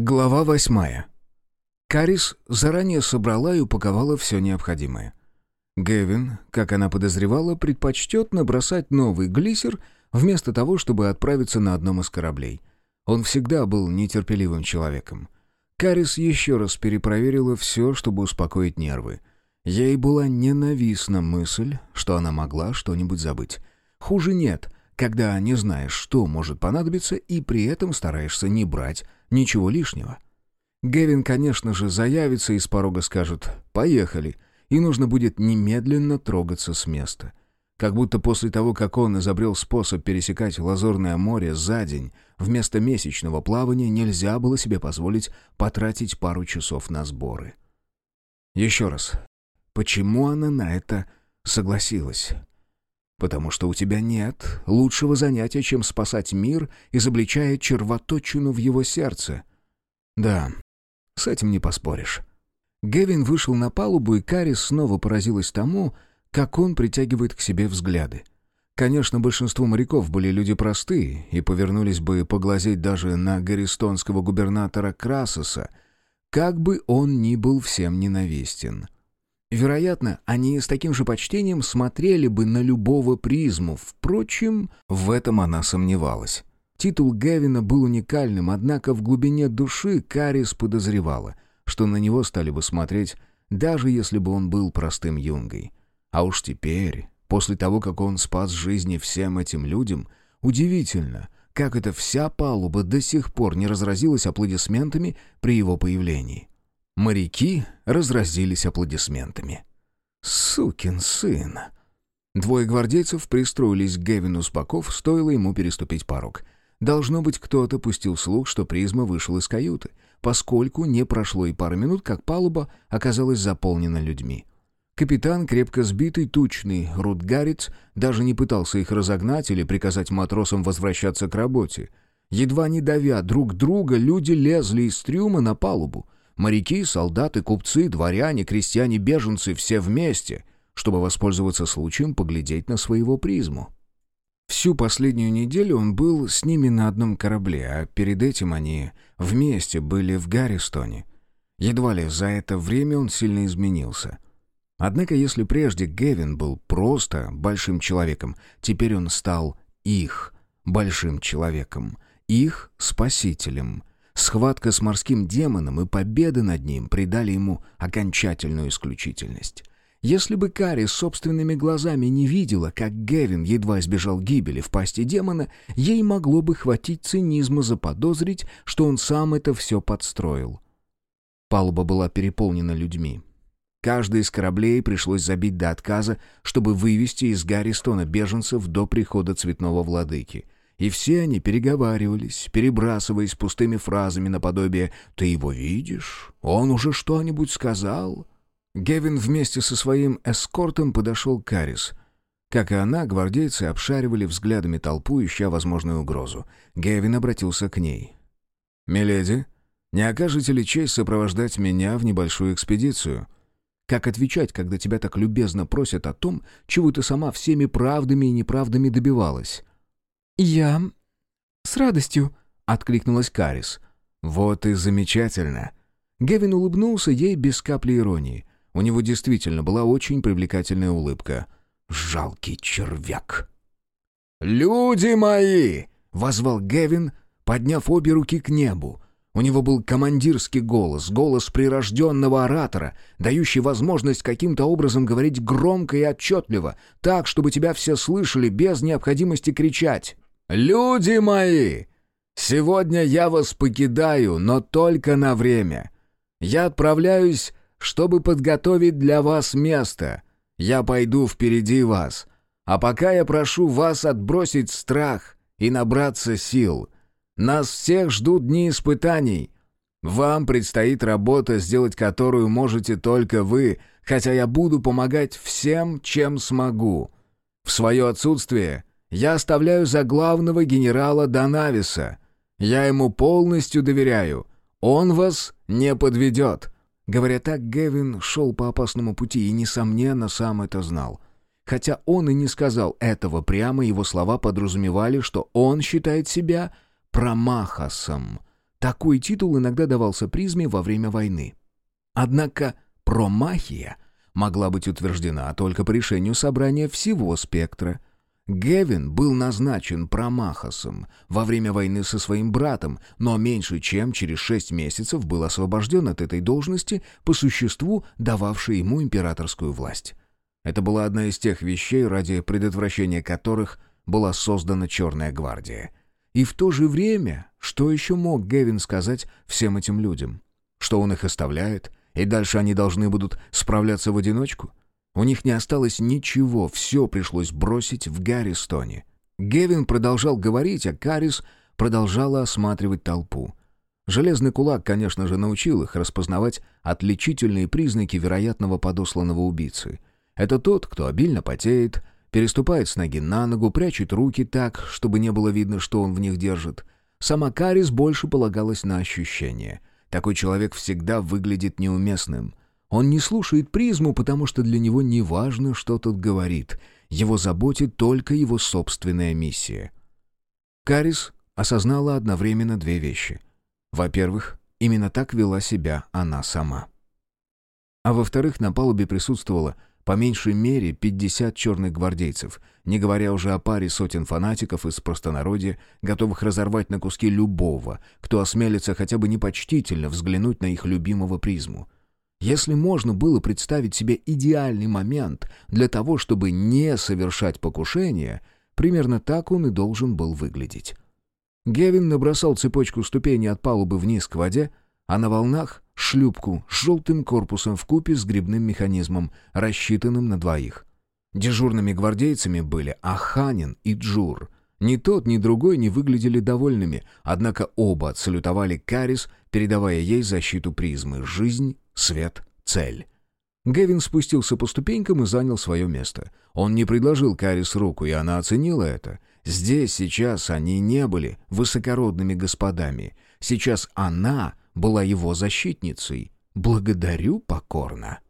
Глава восьмая. Карис заранее собрала и упаковала все необходимое. Гевин, как она подозревала, предпочтет набросать новый глиссер вместо того, чтобы отправиться на одном из кораблей. Он всегда был нетерпеливым человеком. Карис еще раз перепроверила все, чтобы успокоить нервы. Ей была ненавистна мысль, что она могла что-нибудь забыть. Хуже нет, когда не знаешь, что может понадобиться, и при этом стараешься не брать ничего лишнего. Гевин, конечно же, заявится и с порога скажет «поехали», и нужно будет немедленно трогаться с места. Как будто после того, как он изобрел способ пересекать Лазурное море за день, вместо месячного плавания нельзя было себе позволить потратить пару часов на сборы. Еще раз, почему она на это согласилась? Потому что у тебя нет лучшего занятия, чем спасать мир, изобличая червоточину в его сердце. Да, с этим не поспоришь. Гевин вышел на палубу, и Карис снова поразилась тому, как он притягивает к себе взгляды. Конечно, большинство моряков были люди простые и повернулись бы поглазеть даже на гористонского губернатора Красоса, как бы он ни был всем ненавистен. Вероятно, они с таким же почтением смотрели бы на любого призму, впрочем, в этом она сомневалась. Титул Гевина был уникальным, однако в глубине души Карис подозревала, что на него стали бы смотреть, даже если бы он был простым юнгой. А уж теперь, после того, как он спас жизни всем этим людям, удивительно, как эта вся палуба до сих пор не разразилась аплодисментами при его появлении. Моряки разразились аплодисментами. «Сукин сын!» Двое гвардейцев пристроились к Гевину с боков, стоило ему переступить порог. Должно быть, кто-то пустил слух, что призма вышел из каюты, поскольку не прошло и пары минут, как палуба оказалась заполнена людьми. Капитан, крепко сбитый, тучный Рутгарец, даже не пытался их разогнать или приказать матросам возвращаться к работе. Едва не давя друг друга, люди лезли из трюма на палубу. Моряки, солдаты, купцы, дворяне, крестьяне, беженцы — все вместе, чтобы воспользоваться случаем поглядеть на своего призму. Всю последнюю неделю он был с ними на одном корабле, а перед этим они вместе были в Гарристоне. Едва ли за это время он сильно изменился — Однако если прежде Гевин был просто большим человеком, теперь он стал их большим человеком, их спасителем. Схватка с морским демоном и победа над ним придали ему окончательную исключительность. Если бы Кари собственными глазами не видела, как Гевин едва избежал гибели в пасти демона, ей могло бы хватить цинизма заподозрить, что он сам это все подстроил. Палуба была переполнена людьми. Каждый из кораблей пришлось забить до отказа, чтобы вывести из Гарристона беженцев до прихода цветного владыки. И все они переговаривались, перебрасываясь пустыми фразами наподобие «Ты его видишь? Он уже что-нибудь сказал?» Гевин вместе со своим эскортом подошел к Карис. Как и она, гвардейцы обшаривали взглядами толпу, ища возможную угрозу. Гевин обратился к ней. «Миледи, не окажете ли честь сопровождать меня в небольшую экспедицию?» Как отвечать, когда тебя так любезно просят о том, чего ты сама всеми правдами и неправдами добивалась? «Я... с радостью», — откликнулась Карис. «Вот и замечательно». Гевин улыбнулся ей без капли иронии. У него действительно была очень привлекательная улыбка. «Жалкий червяк». «Люди мои!» — возвал Гевин, подняв обе руки к небу. У него был командирский голос, голос прирожденного оратора, дающий возможность каким-то образом говорить громко и отчетливо, так, чтобы тебя все слышали без необходимости кричать. «Люди мои! Сегодня я вас покидаю, но только на время. Я отправляюсь, чтобы подготовить для вас место. Я пойду впереди вас. А пока я прошу вас отбросить страх и набраться сил». Нас всех ждут дни испытаний. Вам предстоит работа, сделать которую можете только вы, хотя я буду помогать всем, чем смогу. В свое отсутствие я оставляю за главного генерала Данависа. Я ему полностью доверяю. Он вас не подведет». Говоря так, Гевин шел по опасному пути и, несомненно, сам это знал. Хотя он и не сказал этого прямо, его слова подразумевали, что он считает себя промахасом. Такой титул иногда давался призме во время войны. Однако промахия могла быть утверждена только по решению собрания всего спектра. Гевин был назначен промахосом во время войны со своим братом, но меньше чем через шесть месяцев был освобожден от этой должности, по существу дававшей ему императорскую власть. Это была одна из тех вещей, ради предотвращения которых была создана Черная гвардия. И в то же время, что еще мог Гевин сказать всем этим людям? Что он их оставляет, и дальше они должны будут справляться в одиночку? У них не осталось ничего, все пришлось бросить в Гарристоне. Гевин продолжал говорить, а Карис продолжала осматривать толпу. Железный кулак, конечно же, научил их распознавать отличительные признаки вероятного подосланного убийцы. Это тот, кто обильно потеет, переступает с ноги на ногу, прячет руки так, чтобы не было видно, что он в них держит. Сама Карис больше полагалась на ощущение. Такой человек всегда выглядит неуместным. Он не слушает призму, потому что для него не важно, что тот говорит. Его заботит только его собственная миссия. Карис осознала одновременно две вещи. Во-первых, именно так вела себя она сама. А во-вторых, на палубе присутствовало по меньшей мере 50 черных гвардейцев, не говоря уже о паре сотен фанатиков из простонародья, готовых разорвать на куски любого, кто осмелится хотя бы непочтительно взглянуть на их любимого призму. Если можно было представить себе идеальный момент для того, чтобы не совершать покушение, примерно так он и должен был выглядеть. Гевин набросал цепочку ступеней от палубы вниз к воде, а на волнах — шлюпку с желтым корпусом в купе с грибным механизмом, рассчитанным на двоих. Дежурными гвардейцами были Аханин и Джур. Ни тот, ни другой не выглядели довольными, однако оба отсалютовали Карис, передавая ей защиту призмы «Жизнь свет, цель. Гевин спустился по ступенькам и занял свое место. Он не предложил Карис руку, и она оценила это. Здесь сейчас они не были высокородными господами. Сейчас она была его защитницей. Благодарю покорно.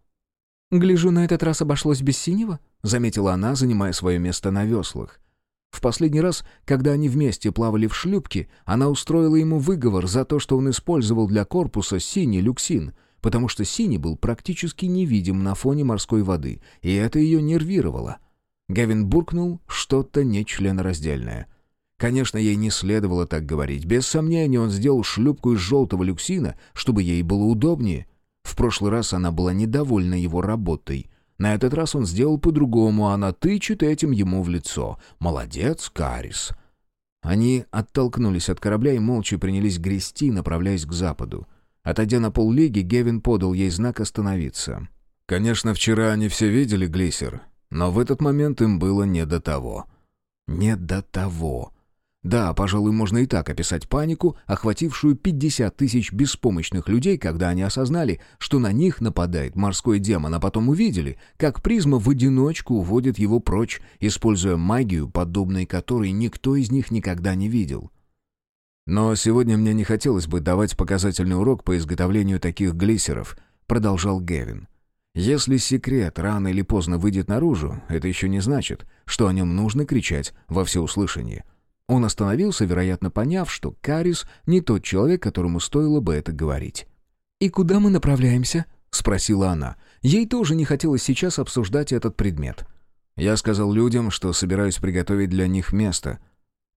«Гляжу, на этот раз обошлось без синего», — заметила она, занимая свое место на веслах. В последний раз, когда они вместе плавали в шлюпке, она устроила ему выговор за то, что он использовал для корпуса синий люксин — потому что синий был практически невидим на фоне морской воды, и это ее нервировало. Гевин буркнул что-то нечленораздельное. Конечно, ей не следовало так говорить. Без сомнения, он сделал шлюпку из желтого люксина, чтобы ей было удобнее. В прошлый раз она была недовольна его работой. На этот раз он сделал по-другому, а она тычет этим ему в лицо. «Молодец, Карис!» Они оттолкнулись от корабля и молча принялись грести, направляясь к западу. Отойдя на поллиги, Гевин подал ей знак остановиться. Конечно, вчера они все видели глиссер, но в этот момент им было не до того. Не до того. Да, пожалуй, можно и так описать панику, охватившую 50 тысяч беспомощных людей, когда они осознали, что на них нападает морской демон, а потом увидели, как призма в одиночку уводит его прочь, используя магию, подобной которой никто из них никогда не видел. «Но сегодня мне не хотелось бы давать показательный урок по изготовлению таких глиссеров», — продолжал Гевин. «Если секрет рано или поздно выйдет наружу, это еще не значит, что о нем нужно кричать во всеуслышание». Он остановился, вероятно, поняв, что Карис не тот человек, которому стоило бы это говорить. «И куда мы направляемся?» — спросила она. Ей тоже не хотелось сейчас обсуждать этот предмет. Я сказал людям, что собираюсь приготовить для них место.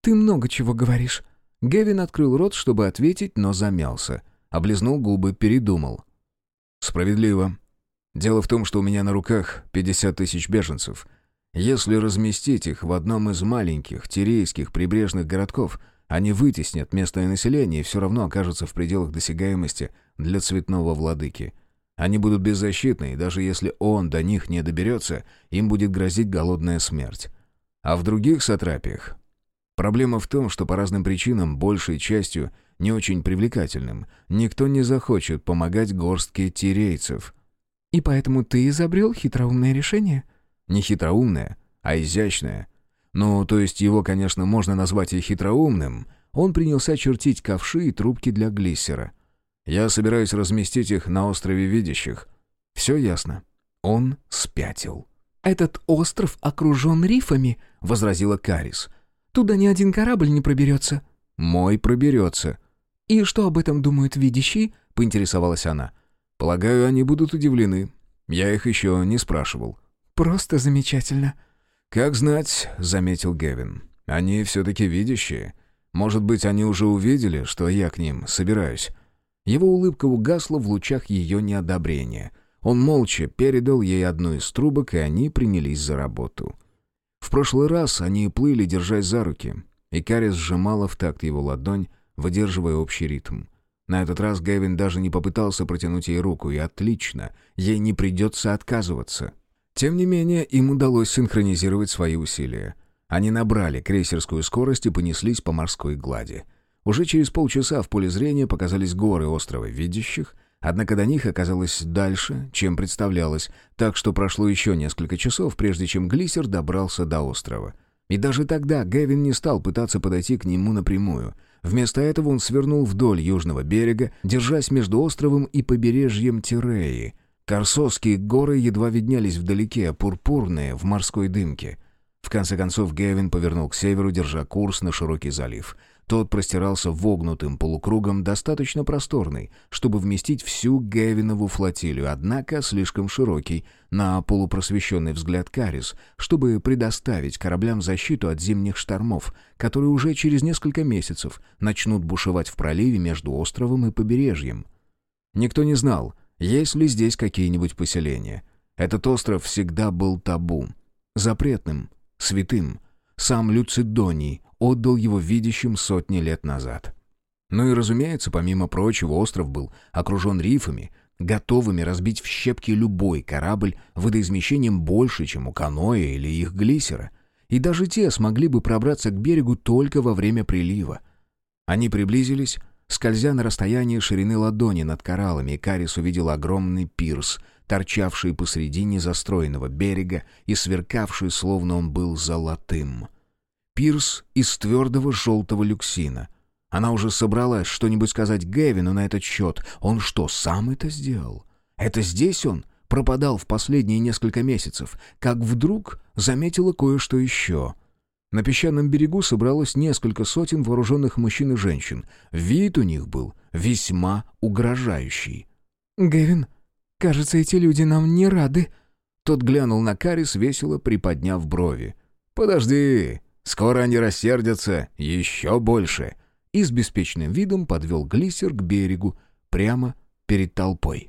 «Ты много чего говоришь», Гевин открыл рот, чтобы ответить, но замялся. Облизнул губы, передумал. «Справедливо. Дело в том, что у меня на руках 50 тысяч беженцев. Если разместить их в одном из маленьких тирейских прибрежных городков, они вытеснят местное население и все равно окажутся в пределах досягаемости для цветного владыки. Они будут беззащитны, и даже если он до них не доберется, им будет грозить голодная смерть. А в других сатрапиях Проблема в том, что по разным причинам, большей частью не очень привлекательным, никто не захочет помогать горстке тирейцев. «И поэтому ты изобрел хитроумное решение?» «Не хитроумное, а изящное. Ну, то есть его, конечно, можно назвать и хитроумным. Он принялся чертить ковши и трубки для глиссера. Я собираюсь разместить их на острове Видящих. Все ясно. Он спятил». «Этот остров окружен рифами», — возразила Карис. Туда ни один корабль не проберется». «Мой проберется». «И что об этом думают видящие?» — поинтересовалась она. «Полагаю, они будут удивлены. Я их еще не спрашивал». «Просто замечательно». «Как знать», — заметил Гевин. «Они все-таки видящие. Может быть, они уже увидели, что я к ним собираюсь». Его улыбка угасла в лучах ее неодобрения. Он молча передал ей одну из трубок, и они принялись за работу. В прошлый раз они плыли, держась за руки, и Карис сжимала в такт его ладонь, выдерживая общий ритм. На этот раз Гэвин даже не попытался протянуть ей руку, и отлично, ей не придется отказываться. Тем не менее, им удалось синхронизировать свои усилия. Они набрали крейсерскую скорость и понеслись по морской глади. Уже через полчаса в поле зрения показались горы острова видящих, однако до них оказалось дальше, чем представлялось, так что прошло еще несколько часов, прежде чем глиссер добрался до острова. И даже тогда Гэвин не стал пытаться подойти к нему напрямую. Вместо этого он свернул вдоль южного берега, держась между островом и побережьем Тиреи. Корсовские горы едва виднелись вдалеке, пурпурные, в морской дымке. В конце концов Гэвин повернул к северу, держа курс на широкий залив — тот простирался вогнутым полукругом, достаточно просторный, чтобы вместить всю Гевинову флотилию, однако слишком широкий, на полупросвещенный взгляд Карис, чтобы предоставить кораблям защиту от зимних штормов, которые уже через несколько месяцев начнут бушевать в проливе между островом и побережьем. Никто не знал, есть ли здесь какие-нибудь поселения. Этот остров всегда был табу, запретным, святым. Сам Люцидоний отдал его видящим сотни лет назад. Ну и, разумеется, помимо прочего, остров был окружен рифами, готовыми разбить в щепки любой корабль водоизмещением больше, чем у каноэ или их глиссера. И даже те смогли бы пробраться к берегу только во время прилива. Они приблизились, скользя на расстоянии ширины ладони над кораллами, Карис увидел огромный пирс, торчавший посредине застроенного берега и сверкавший, словно он был золотым — пирс из твердого желтого люксина. Она уже собралась что-нибудь сказать Гэвину на этот счет. Он что, сам это сделал? Это здесь он пропадал в последние несколько месяцев, как вдруг заметила кое-что еще. На песчаном берегу собралось несколько сотен вооруженных мужчин и женщин. Вид у них был весьма угрожающий. «Гэвин, кажется, эти люди нам не рады». Тот глянул на Карис, весело приподняв брови. «Подожди, Скоро они рассердятся еще больше». И с беспечным видом подвел глиссер к берегу прямо перед толпой.